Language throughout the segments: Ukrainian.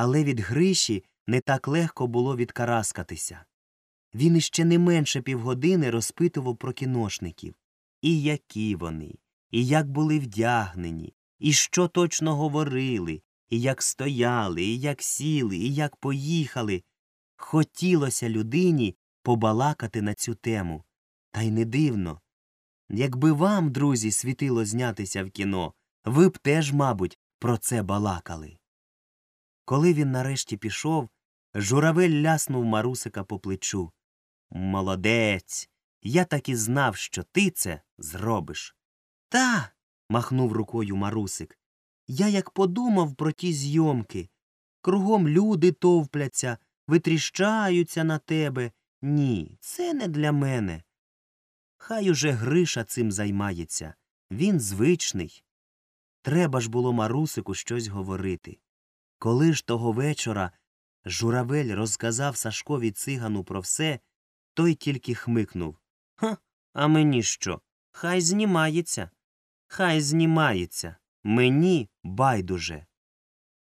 Але від Гриші не так легко було відкараскатися. Він іще не менше півгодини розпитував про кіношників. І які вони, і як були вдягнені, і що точно говорили, і як стояли, і як сіли, і як поїхали. Хотілося людині побалакати на цю тему. Та й не дивно. Якби вам, друзі, світило знятися в кіно, ви б теж, мабуть, про це балакали. Коли він нарешті пішов, журавель ляснув Марусика по плечу. Молодець. Я так і знав, що ти це зробиш. Та. махнув рукою Марусик. Я як подумав про ті зйомки. Кругом люди товпляться, витріщаються на тебе. Ні, це не для мене. Хай уже Гриша цим займається. Він звичний. Треба ж було Марусику щось говорити. Коли ж того вечора журавель розказав Сашкові цигану про все, той тільки хмикнув. Ха, а мені що? Хай знімається. Хай знімається. Мені байдуже.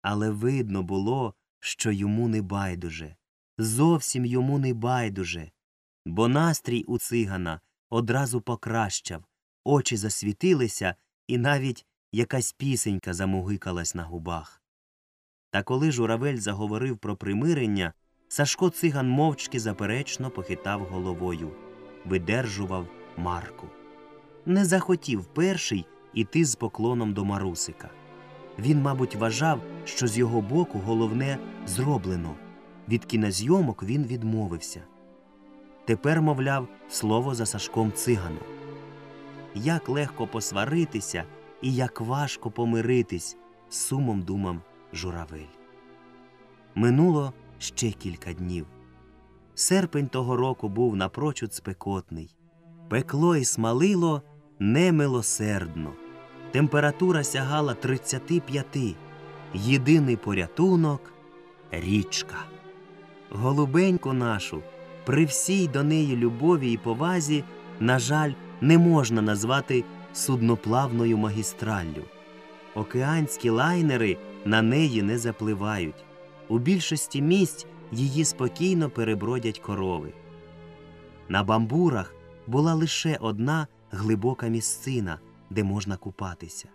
Але видно було, що йому не байдуже. Зовсім йому не байдуже. Бо настрій у цигана одразу покращав, очі засвітилися, і навіть якась пісенька замугикалась на губах. Та коли журавель заговорив про примирення, Сашко циган мовчки заперечно похитав головою, видержував Марку. Не захотів перший іти з поклоном до Марусика. Він, мабуть, вважав, що з його боку головне зроблено. Від кінозйомок він відмовився. Тепер, мовляв, слово за Сашком цигану. Як легко посваритися і як важко помиритись, з сумом думав журавель. Минуло ще кілька днів. Серпень того року був напрочуд спекотний. Пекло і смалило немилосердно. Температура сягала 35. Єдиний порятунок річка. Голубеньку нашу, при всій до неї любові і повазі, на жаль, не можна назвати судноплавною магістраллю. Океанські лайнери на неї не запливають. У більшості місць її спокійно перебродять корови. На бамбурах була лише одна глибока місцина, де можна купатися.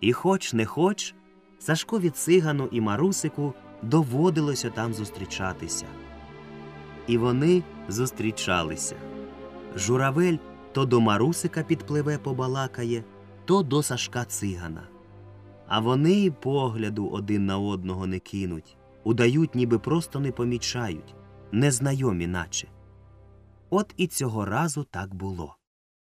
І хоч не хоч, Сашкові цигану і Марусику доводилося там зустрічатися. І вони зустрічалися. Журавель то до Марусика підпливе побалакає, то до Сашка цигана. А вони і погляду один на одного не кинуть, удають, ніби просто не помічають, незнайомі наче. От і цього разу так було.